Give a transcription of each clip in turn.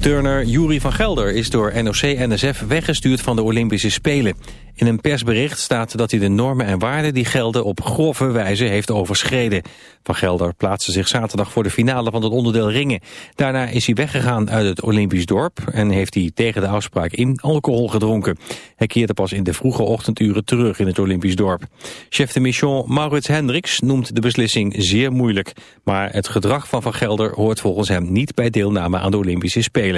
Turner Jury van Gelder is door NOC-NSF weggestuurd van de Olympische Spelen. In een persbericht staat dat hij de normen en waarden die gelden op grove wijze heeft overschreden. Van Gelder plaatste zich zaterdag voor de finale van het onderdeel ringen. Daarna is hij weggegaan uit het Olympisch dorp en heeft hij tegen de afspraak in alcohol gedronken. Hij keerde pas in de vroege ochtenduren terug in het Olympisch dorp. Chef de mission Maurits Hendricks noemt de beslissing zeer moeilijk. Maar het gedrag van Van Gelder hoort volgens hem niet bij deelname aan de Olympische Spelen.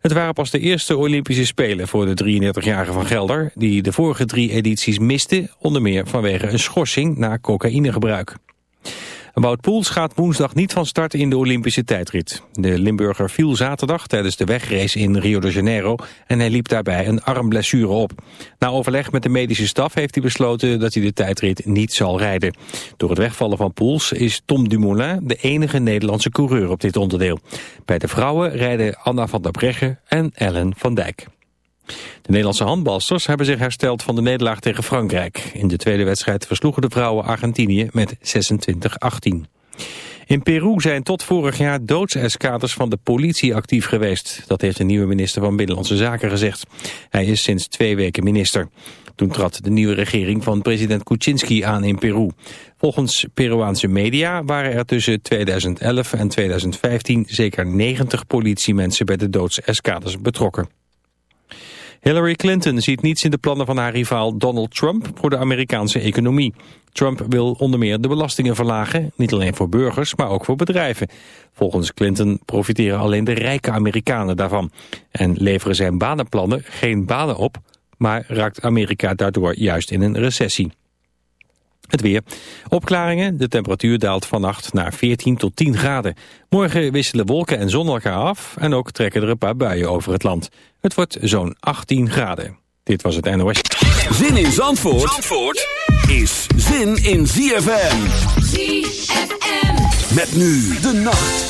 Het waren pas de eerste Olympische Spelen voor de 33-jarige Van Gelder... die de vorige drie edities miste, onder meer vanwege een schorsing na cocaïnegebruik. Wout Poels gaat woensdag niet van start in de Olympische tijdrit. De Limburger viel zaterdag tijdens de wegrace in Rio de Janeiro en hij liep daarbij een armblessure op. Na overleg met de medische staf heeft hij besloten dat hij de tijdrit niet zal rijden. Door het wegvallen van Poels is Tom Dumoulin de enige Nederlandse coureur op dit onderdeel. Bij de vrouwen rijden Anna van der Breggen en Ellen van Dijk. De Nederlandse handbalsters hebben zich hersteld van de nederlaag tegen Frankrijk. In de tweede wedstrijd versloegen de vrouwen Argentinië met 26-18. In Peru zijn tot vorig jaar doodseskaders van de politie actief geweest. Dat heeft de nieuwe minister van Binnenlandse Zaken gezegd. Hij is sinds twee weken minister. Toen trad de nieuwe regering van president Kuczynski aan in Peru. Volgens Peruaanse media waren er tussen 2011 en 2015 zeker 90 politiemensen bij de doodseskaders betrokken. Hillary Clinton ziet niets in de plannen van haar rivaal Donald Trump voor de Amerikaanse economie. Trump wil onder meer de belastingen verlagen, niet alleen voor burgers, maar ook voor bedrijven. Volgens Clinton profiteren alleen de rijke Amerikanen daarvan. En leveren zijn banenplannen geen banen op, maar raakt Amerika daardoor juist in een recessie. Het weer. Opklaringen. De temperatuur daalt vannacht naar 14 tot 10 graden. Morgen wisselen wolken en zon elkaar af en ook trekken er een paar buien over het land. Het wordt zo'n 18 graden. Dit was het NOS. Zin in Zandvoort, Zandvoort is zin in ZFM. ZFM. Met nu de nacht.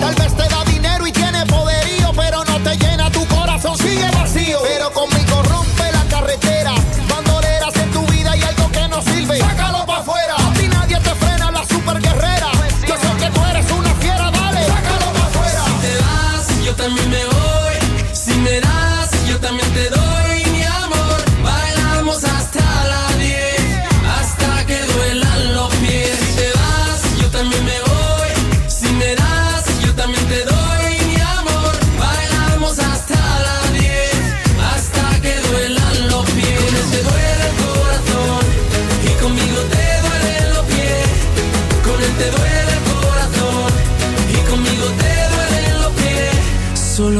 Tal vez te da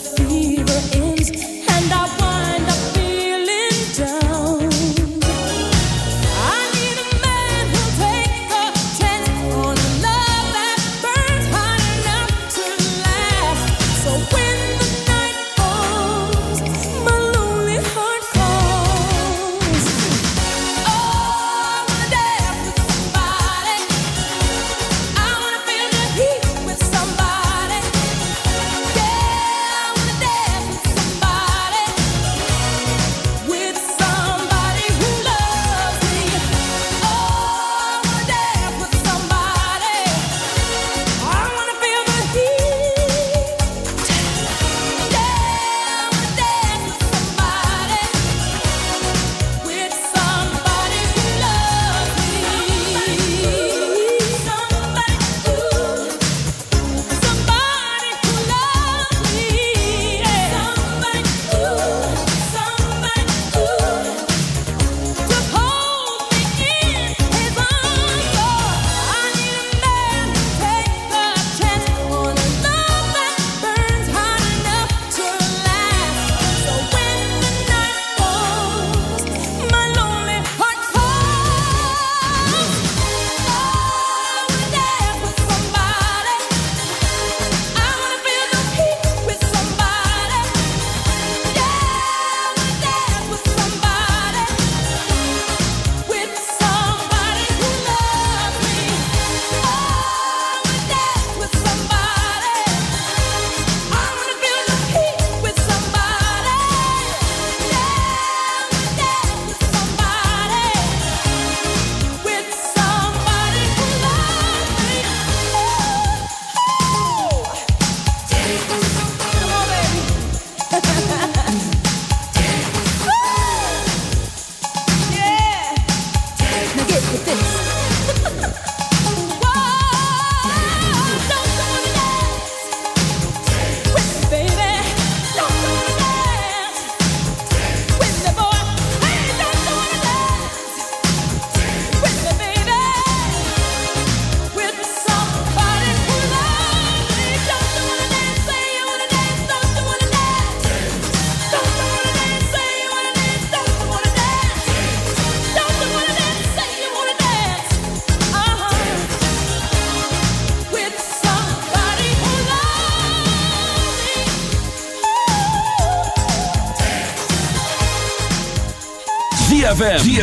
feel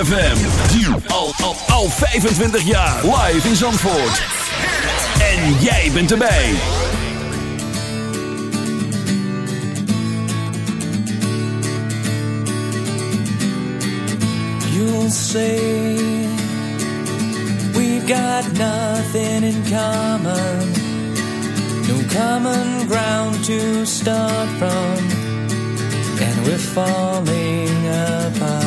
ZFM. Al, al, al 25 jaar. Live in Zandvoort. En jij bent erbij. You'll say We've got nothing in common No common ground to start from And we're falling apart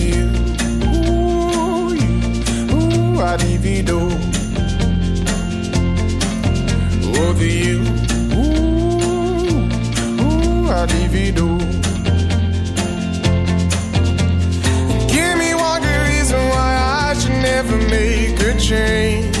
adivido. Oh, the you, ooh, ooh, I'd even adivido. Give me one good reason why I should never make a change.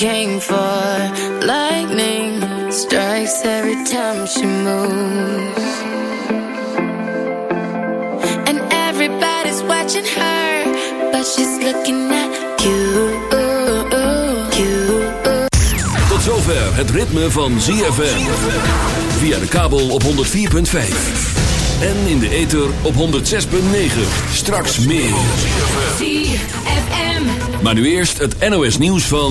Came for. Lightning strikes every time she moves. And everybody's watching her, but she's looking at you. you. Tot zover het ritme van ZFM. Via de kabel op 104.5. En in de ether op 106.9. Straks meer. ZFM. Maar nu eerst het NOS nieuws van...